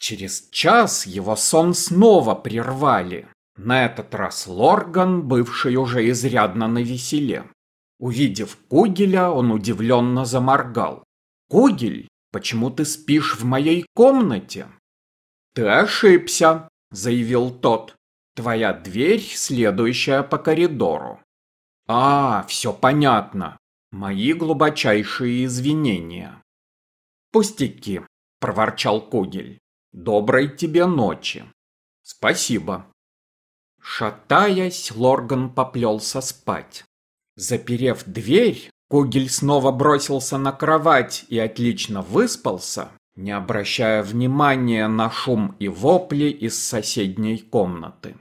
Через час его сон снова прервали. На этот раз Лорган, бывший уже изрядно навеселе. Увидев Кугеля, он удивленно заморгал. «Кугель, почему ты спишь в моей комнате?» «Ты ошибся», — заявил тот. «Твоя дверь, следующая по коридору». «А, все понятно. Мои глубочайшие извинения». «Пустяки», — проворчал Кугель. «Доброй тебе ночи». «Спасибо». Шатаясь, Лорган поплелся спать. Заперев дверь, Кугель снова бросился на кровать и отлично выспался, не обращая внимания на шум и вопли из соседней комнаты.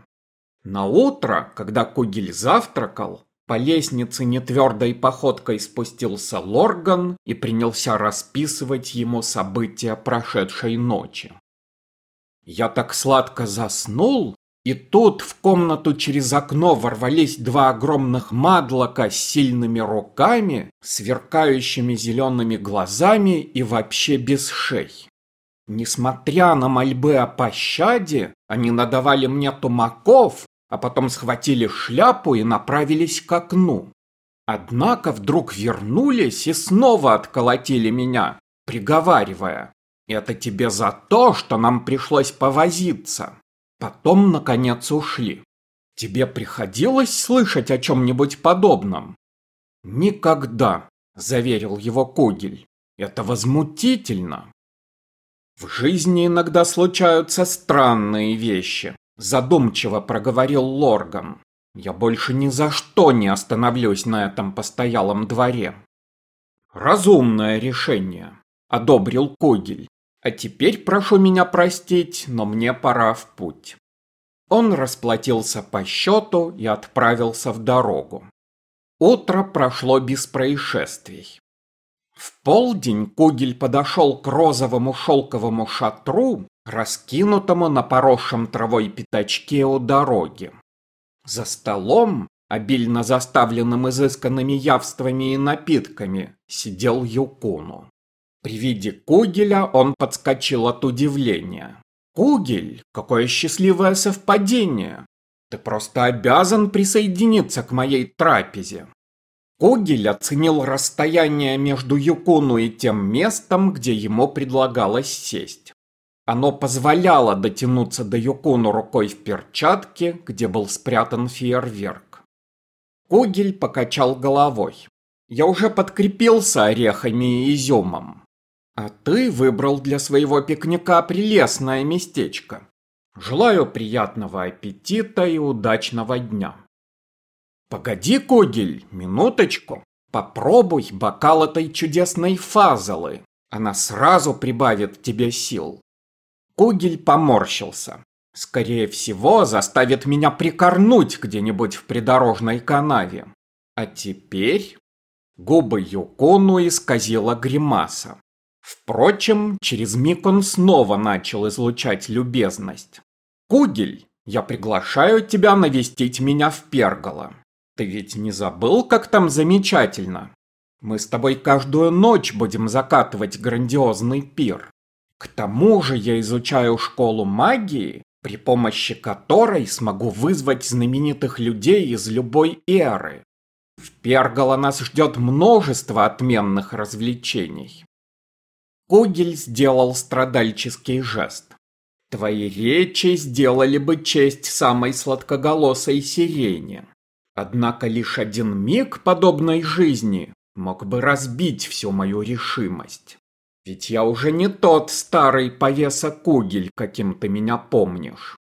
На утро, когда Кугель завтракал, по лестнице нетвердой походкой спустился Лорган и принялся расписывать ему события прошедшей ночи. Я так сладко заснул, и тут в комнату через окно ворвались два огромных мадлока с сильными руками, сверкающими зелеными глазами и вообще без шей. Несмотря на мольбы о пощаде, они надавали мне тумаков, а потом схватили шляпу и направились к окну. Однако вдруг вернулись и снова отколотили меня, приговаривая, «Это тебе за то, что нам пришлось повозиться». Потом, наконец, ушли. Тебе приходилось слышать о чем-нибудь подобном? Никогда, заверил его Кугель. Это возмутительно. В жизни иногда случаются странные вещи, задумчиво проговорил Лорган. Я больше ни за что не остановлюсь на этом постоялом дворе. Разумное решение, одобрил Кугель. А теперь прошу меня простить, но мне пора в путь. Он расплатился по счету и отправился в дорогу. Утро прошло без происшествий. В полдень Кугель подошел к розовому шелковому шатру, раскинутому на поросшем травой пятачке у дороги. За столом, обильно заставленным изысканными явствами и напитками, сидел Юкуну. При виде Кугеля он подскочил от удивления. «Кугель, какое счастливое совпадение! Ты просто обязан присоединиться к моей трапезе!» Кугель оценил расстояние между Юкуну и тем местом, где ему предлагалось сесть. Оно позволяло дотянуться до Юкуну рукой в перчатке, где был спрятан фейерверк. Кугель покачал головой. «Я уже подкрепился орехами и изюмом. А ты выбрал для своего пикника прелестное местечко. Желаю приятного аппетита и удачного дня. Погоди, Когель, минуточку. Попробуй бокал этой чудесной фазалы. Она сразу прибавит тебе сил. Кугель поморщился. Скорее всего, заставит меня прикорнуть где-нибудь в придорожной канаве. А теперь... Губы Юкону исказила гримаса. Впрочем, через миг он снова начал излучать любезность. «Кугель, я приглашаю тебя навестить меня в Перголо. Ты ведь не забыл, как там замечательно? Мы с тобой каждую ночь будем закатывать грандиозный пир. К тому же я изучаю школу магии, при помощи которой смогу вызвать знаменитых людей из любой эры. В Перголо нас ждет множество отменных развлечений. Кугель сделал страдальческий жест. Твои речи сделали бы честь самой сладкоголосой сирене. Однако лишь один миг подобной жизни мог бы разбить всю мою решимость. Ведь я уже не тот старый повеса Кугель, каким ты меня помнишь.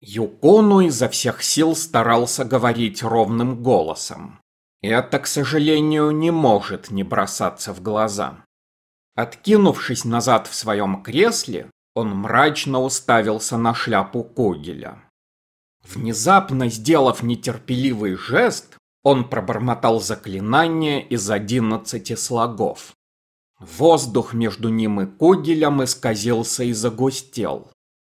Юкону изо всех сил старался говорить ровным голосом. Это, к сожалению, не может не бросаться в глаза. Откинувшись назад в своем кресле, он мрачно уставился на шляпу Когеля. Внезапно сделав нетерпеливый жест, он пробормотал заклинание из одиннадцати слогов. Воздух между ним и Кугелем исказился и загустел.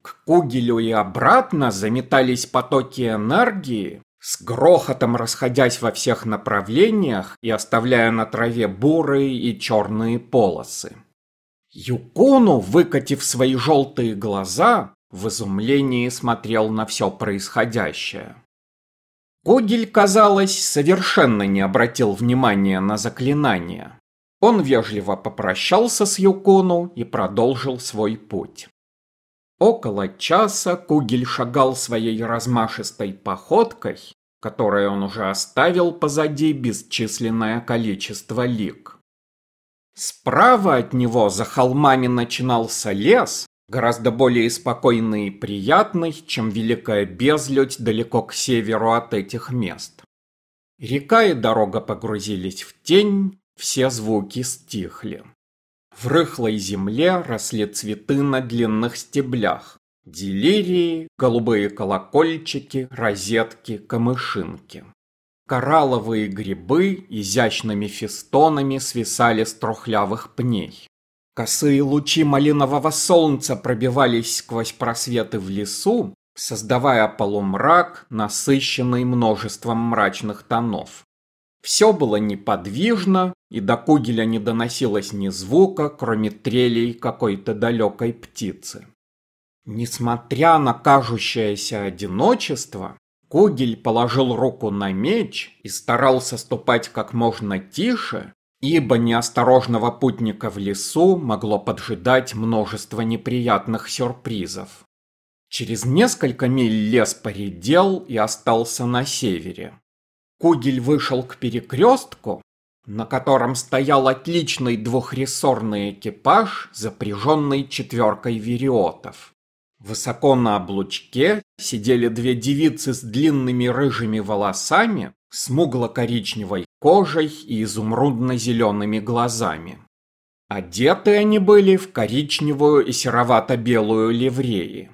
К Кугелю и обратно заметались потоки энергии, с грохотом расходясь во всех направлениях и оставляя на траве бурые и черные полосы. Юкону, выкатив свои желтые глаза, в изумлении смотрел на все происходящее. Когель, казалось, совершенно не обратил внимания на заклинание. Он вежливо попрощался с Юкону и продолжил свой путь. Около часа Кугель шагал своей размашистой походкой, которой он уже оставил позади бесчисленное количество лик. Справа от него за холмами начинался лес, гораздо более спокойный и приятный, чем великая безлюдь далеко к северу от этих мест. Река и дорога погрузились в тень, все звуки стихли. В рыхлой земле росли цветы на длинных стеблях. Делирии, голубые колокольчики, розетки, камышинки. Коралловые грибы изящными фестонами свисали с трухлявых пней. Косые лучи малинового солнца пробивались сквозь просветы в лесу, создавая полумрак, насыщенный множеством мрачных тонов. Все было неподвижно, и до Кугеля не доносилось ни звука, кроме трелей какой-то далекой птицы. Несмотря на кажущееся одиночество, Кугель положил руку на меч и старался ступать как можно тише, ибо неосторожного путника в лесу могло поджидать множество неприятных сюрпризов. Через несколько миль лес поредел и остался на севере. Кугель вышел к перекрестку, на котором стоял отличный двухрессорный экипаж, запряженный четверкой вериотов. Высоко на облучке сидели две девицы с длинными рыжими волосами, смугло-коричневой кожей и изумрудно-зелеными глазами. Одеты они были в коричневую и серовато-белую ливреи.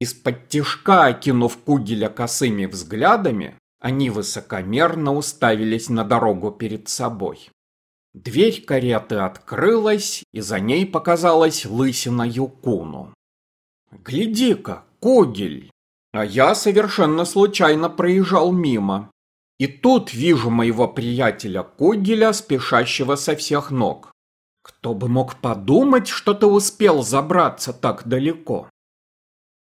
Из-под тишка, окинув Кугеля косыми взглядами, они высокомерно уставились на дорогу перед собой. Дверь кареты открылась, и за ней показалась лысина Юкуну. «Гляди-ка, Когель!» А я совершенно случайно проезжал мимо. И тут вижу моего приятеля Когеля, спешащего со всех ног. Кто бы мог подумать, что ты успел забраться так далеко?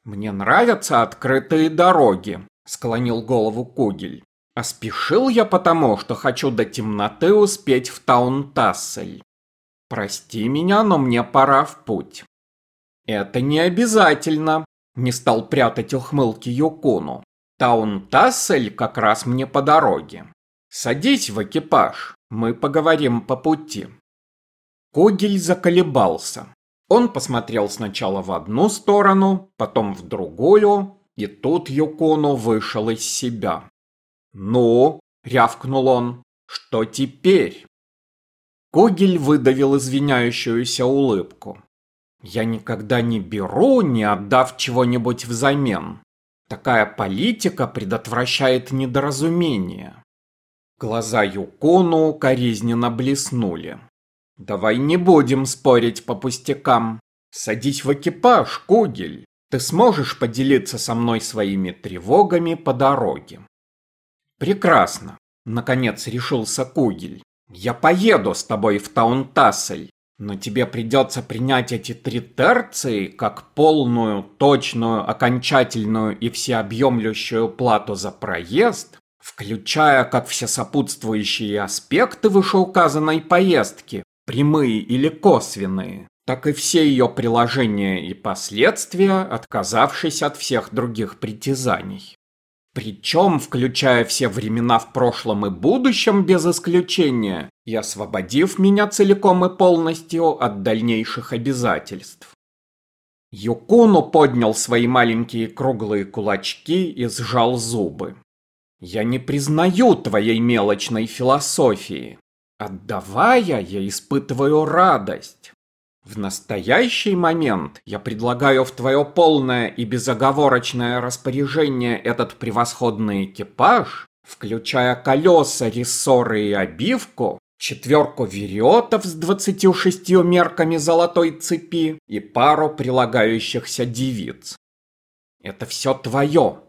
Мне нравятся открытые дороги, склонил голову Кугель. А спешил я потому, что хочу до темноты успеть в Таун-Тассель. Прости меня, но мне пора в путь. Это не обязательно, не стал прятать ухмылки Юкуну. Таун-Тассель как раз мне по дороге. Садись в экипаж, мы поговорим по пути. Когель заколебался. Он посмотрел сначала в одну сторону, потом в другую, и тут Юкону вышел из себя. «Ну?» – рявкнул он. «Что теперь?» Когель выдавил извиняющуюся улыбку. «Я никогда не беру, не отдав чего-нибудь взамен. Такая политика предотвращает недоразумение». Глаза Юкону коризненно блеснули. «Давай не будем спорить по пустякам. Садись в экипаж, Кугель. Ты сможешь поделиться со мной своими тревогами по дороге. Прекрасно. Наконец решился Кугель. Я поеду с тобой в Таунтассель, но тебе придется принять эти три терции как полную, точную, окончательную и всеобъемлющую плату за проезд, включая как все сопутствующие аспекты вышеуказанной поездки, прямые или косвенные так и все ее приложения и последствия, отказавшись от всех других притязаний. Причем, включая все времена в прошлом и будущем без исключения, и освободив меня целиком и полностью от дальнейших обязательств. Юкуну поднял свои маленькие круглые кулачки и сжал зубы. «Я не признаю твоей мелочной философии. Отдавая, я испытываю радость. В настоящий момент я предлагаю в твое полное и безоговорочное распоряжение этот превосходный экипаж, включая колеса, рессоры и обивку, четверку вериотов с двадцатью шестью мерками золотой цепи и пару прилагающихся девиц. Это все твое.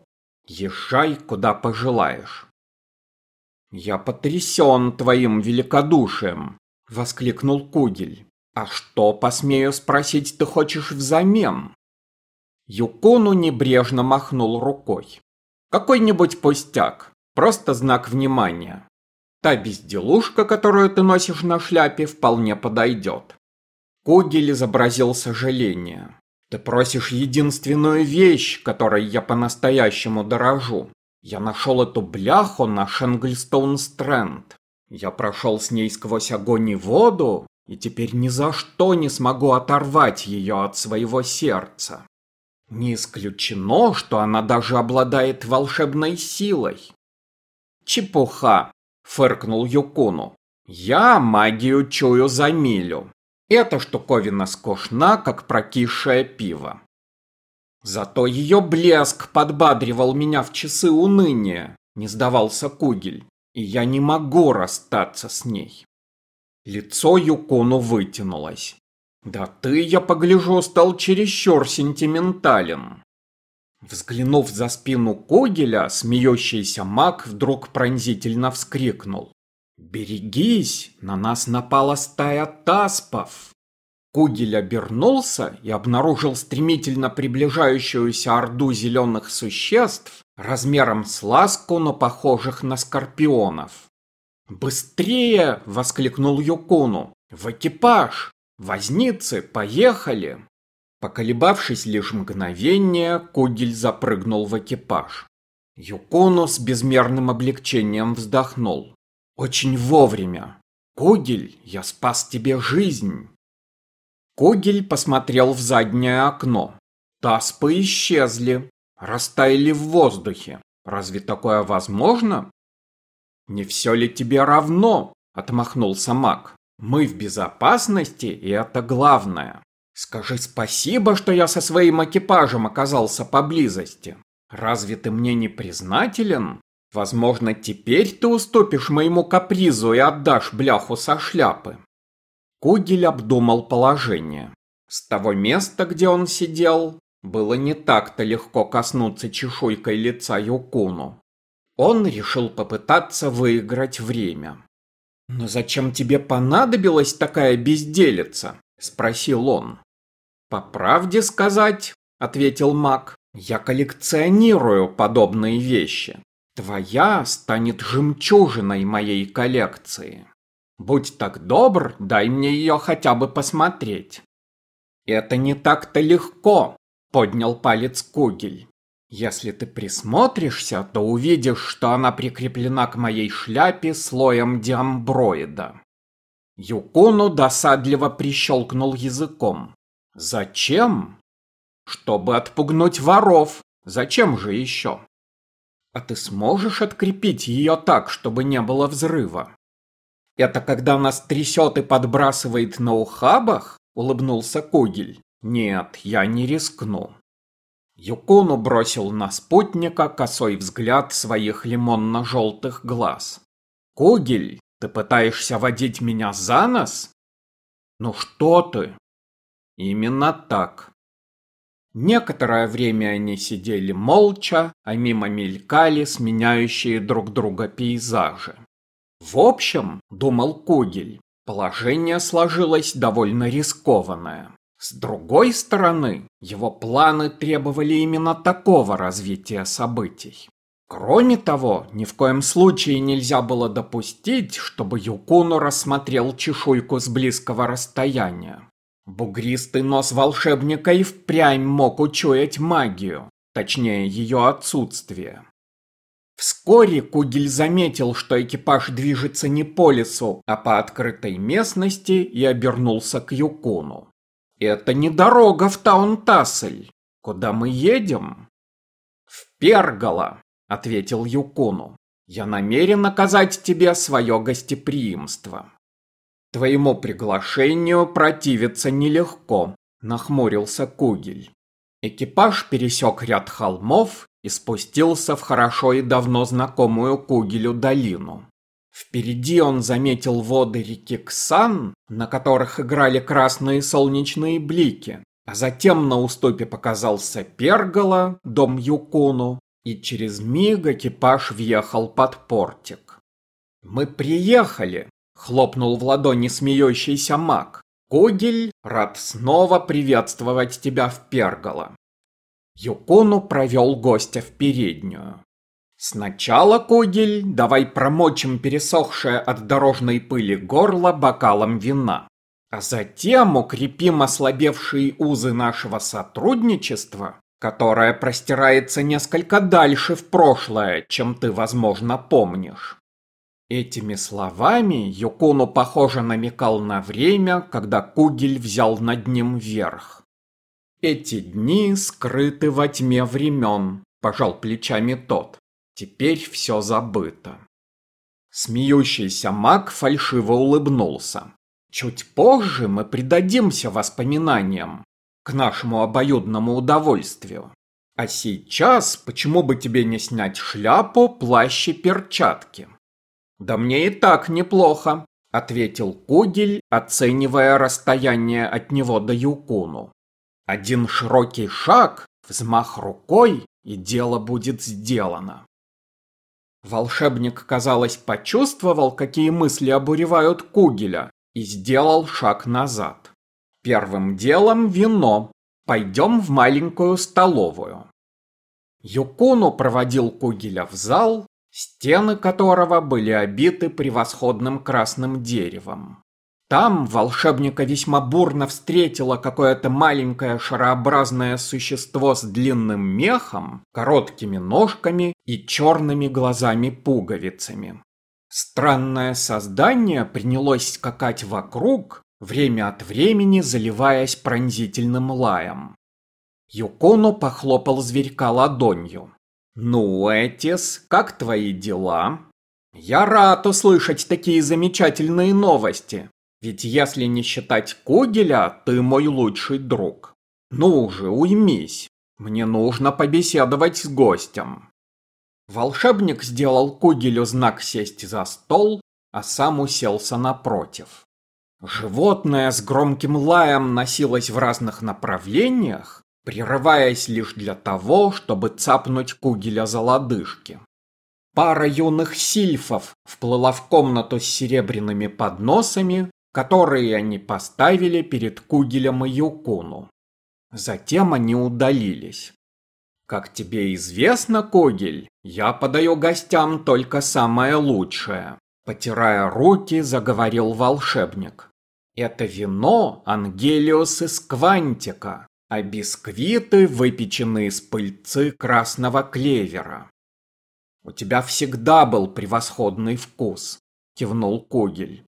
Езжай, куда пожелаешь. Я потрясен твоим великодушием, воскликнул Кугель. А что, посмею спросить, ты хочешь взамен? Юкону небрежно махнул рукой. Какой-нибудь пустяк, просто знак внимания. Та безделушка, которую ты носишь на шляпе, вполне подойдет. Кугель изобразил сожаление. Ты просишь единственную вещь, которой я по-настоящему дорожу. Я нашел эту бляху на Шенглстоун-Стрэнд. Я прошел с ней сквозь огонь и воду, и теперь ни за что не смогу оторвать ее от своего сердца. Не исключено, что она даже обладает волшебной силой. Чепуха, фыркнул Юкуну. Я магию чую за милю. Эта штуковина скучна, как прокисшее пиво. Зато ее блеск подбадривал меня в часы уныния, не сдавался Кугель, и я не могу расстаться с ней. Лицо Юкуну вытянулось. Да ты, я погляжу, стал чересчур сентиментален. Взглянув за спину Когеля, смеющийся маг вдруг пронзительно вскрикнул. «Берегись, на нас напала стая таспов!» Кугель обернулся и обнаружил стремительно приближающуюся орду зеленых существ размером с ласку, но похожих на скорпионов. «Быстрее!» — воскликнул Юкуну. «В экипаж! Возницы, поехали!» Поколебавшись лишь мгновение, Кугель запрыгнул в экипаж. Юкуну с безмерным облегчением вздохнул. «Очень вовремя! Кугель, я спас тебе жизнь!» Кугель посмотрел в заднее окно. Таспы исчезли, растаяли в воздухе. Разве такое возможно? «Не все ли тебе равно?» – отмахнулся маг. «Мы в безопасности, и это главное. Скажи спасибо, что я со своим экипажем оказался поблизости. Разве ты мне не признателен? Возможно, теперь ты уступишь моему капризу и отдашь бляху со шляпы». Кугель обдумал положение. С того места, где он сидел, было не так-то легко коснуться чешуйкой лица Юкуну. Он решил попытаться выиграть время. «Но зачем тебе понадобилась такая безделица?» – спросил он. «По правде сказать», – ответил маг, – «я коллекционирую подобные вещи. Твоя станет жемчужиной моей коллекции. Будь так добр, дай мне ее хотя бы посмотреть». «Это не так-то легко», – поднял палец Кугель. Если ты присмотришься, то увидишь, что она прикреплена к моей шляпе слоем диамброида. Юкуну досадливо прищелкнул языком. Зачем? Чтобы отпугнуть воров. Зачем же еще? А ты сможешь открепить ее так, чтобы не было взрыва? Это когда нас трясет и подбрасывает на ухабах? Улыбнулся Кугель. Нет, я не рискну. Юкуну бросил на спутника косой взгляд своих лимонно-желтых глаз. «Кугель, ты пытаешься водить меня за нос?» «Ну что ты?» «Именно так». Некоторое время они сидели молча, а мимо мелькали сменяющие друг друга пейзажи. В общем, думал Кугель, положение сложилось довольно рискованное. С другой стороны, его планы требовали именно такого развития событий. Кроме того, ни в коем случае нельзя было допустить, чтобы Юкуну рассмотрел чешуйку с близкого расстояния. Бугристый нос волшебника и впрямь мог учуять магию, точнее ее отсутствие. Вскоре Кугель заметил, что экипаж движется не по лесу, а по открытой местности и обернулся к Юкуну. Это не дорога в Таунтассель. Куда мы едем? В Пергало, ответил Юкуну. Я намерен оказать тебе свое гостеприимство. Твоему приглашению противиться нелегко, нахмурился Кугель. Экипаж пересек ряд холмов и спустился в хорошо и давно знакомую Кугелю долину. Впереди он заметил воды реки Ксан, на которых играли красные солнечные блики, а затем на уступе показался Пергола, дом Юкуну, и через миг экипаж въехал под портик. «Мы приехали!» — хлопнул в ладони смеющийся маг. Кугель рад снова приветствовать тебя в Пергола. Юкуну провел гостя в переднюю. Сначала, Кугель, давай промочим пересохшее от дорожной пыли горло бокалом вина. А затем укрепим ослабевшие узы нашего сотрудничества, которое простирается несколько дальше в прошлое, чем ты, возможно, помнишь. Этими словами Юкуну, похоже, намекал на время, когда Кугель взял над ним верх. Эти дни скрыты во тьме времен, пожал плечами тот. Теперь все забыто. Смеющийся маг фальшиво улыбнулся. Чуть позже мы предадимся воспоминаниям, к нашему обоюдному удовольствию. А сейчас почему бы тебе не снять шляпу, плащ и перчатки? Да мне и так неплохо, ответил Кугель, оценивая расстояние от него до Юкуну. Один широкий шаг, взмах рукой, и дело будет сделано. Волшебник, казалось, почувствовал, какие мысли обуревают Кугеля, и сделал шаг назад. Первым делом вино. Пойдем в маленькую столовую. Юкуну проводил Кугеля в зал, стены которого были обиты превосходным красным деревом. Там волшебника весьма бурно встретило какое-то маленькое шарообразное существо с длинным мехом, короткими ножками и черными глазами-пуговицами. Странное создание принялось скакать вокруг, время от времени заливаясь пронзительным лаем. Юкону похлопал зверька ладонью. «Ну, Этис, как твои дела?» «Я рад услышать такие замечательные новости. Ведь если не считать Кугеля, ты мой лучший друг. Ну же, уймись. Мне нужно побеседовать с гостем. Волшебник сделал Кугелю знак сесть за стол, а сам уселся напротив. Животное с громким лаем носилось в разных направлениях, прерываясь лишь для того, чтобы цапнуть Кугеля за лодыжки. Пара юных сильфов вплыла в комнату с серебряными подносами которые они поставили перед Кугелем и Юкуну. Затем они удалились. Как тебе известно, Кугель, я подаю гостям только самое лучшее. Потирая руки, заговорил волшебник. Это вино Ангелиус из Квантика, а бисквиты выпечены из пыльцы красного клевера. У тебя всегда был превосходный вкус, кивнул Кугель.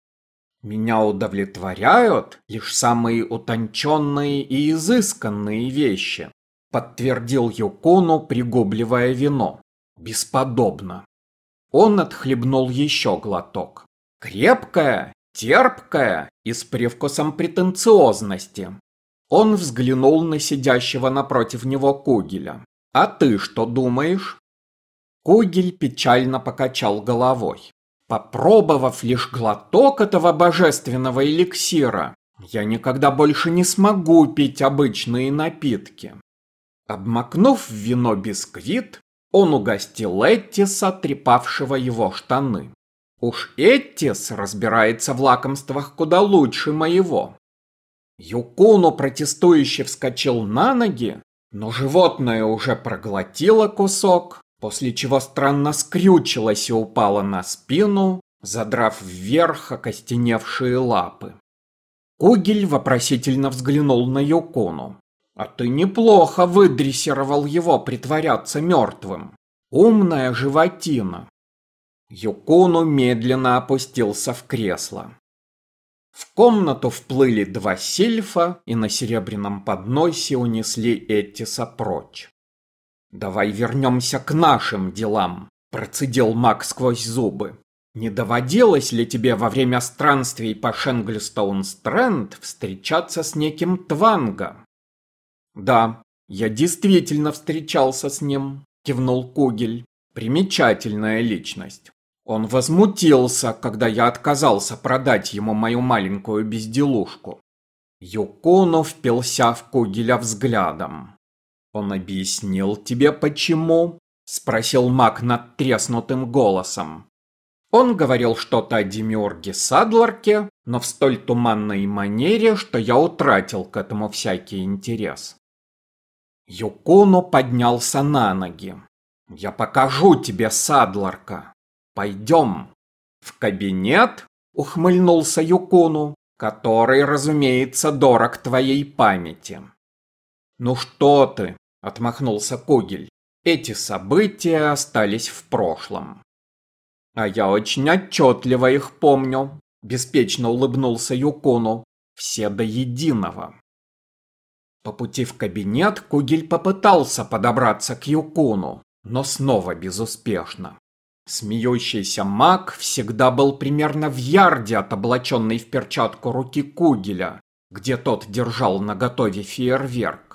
Меня удовлетворяют лишь самые утонченные и изысканные вещи, подтвердил Юкуну, пригубливая вино. Бесподобно. Он отхлебнул еще глоток. Крепкое, терпкое и с привкусом претенциозности. Он взглянул на сидящего напротив него Кугеля. «А ты что думаешь?» Кугель печально покачал головой. Попробовав лишь глоток этого божественного эликсира, я никогда больше не смогу пить обычные напитки. Обмакнув в вино бисквит, он угостил Эттиса, трепавшего его штаны. Уж Эттис разбирается в лакомствах куда лучше моего. Юкуну протестующе вскочил на ноги, но животное уже проглотило кусок, после чего странно скрючилась и упала на спину, задрав вверх окостеневшие лапы. Кугель вопросительно взглянул на Юкону. «А ты неплохо выдрессировал его притворяться мертвым. Умная животина». Юкону медленно опустился в кресло. В комнату вплыли два сильфа и на серебряном подносе унесли Эттиса прочь. «Давай вернемся к нашим делам», – процедил маг сквозь зубы. «Не доводилось ли тебе во время странствий по Шенглстоун-Стрэнд встречаться с неким Тванго?» «Да, я действительно встречался с ним», – кивнул Кугель. «Примечательная личность. Он возмутился, когда я отказался продать ему мою маленькую безделушку». Юкуну впился в Кугеля взглядом. «Он объяснил тебе, почему?» – спросил маг над треснутым голосом. Он говорил что-то о Демиурге Садларке, но в столь туманной манере, что я утратил к этому всякий интерес. Юкуну поднялся на ноги. «Я покажу тебе Садларка. Пойдем». «В кабинет?» — ухмыльнулся Юкуну, который, разумеется, дорог твоей памяти. «Ну что ты?» — отмахнулся Кугель. «Эти события остались в прошлом». «А я очень отчетливо их помню», — беспечно улыбнулся Юкуну. «Все до единого». По пути в кабинет Кугель попытался подобраться к Юкуну, но снова безуспешно. Смеющийся маг всегда был примерно в ярде от облаченной в перчатку руки Кугеля, где тот держал наготове фейерверк.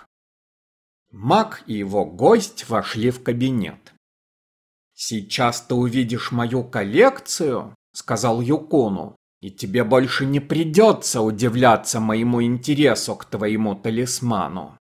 Маг и его гость вошли в кабинет. «Сейчас ты увидишь мою коллекцию», — сказал Юкуну, «и тебе больше не придется удивляться моему интересу к твоему талисману.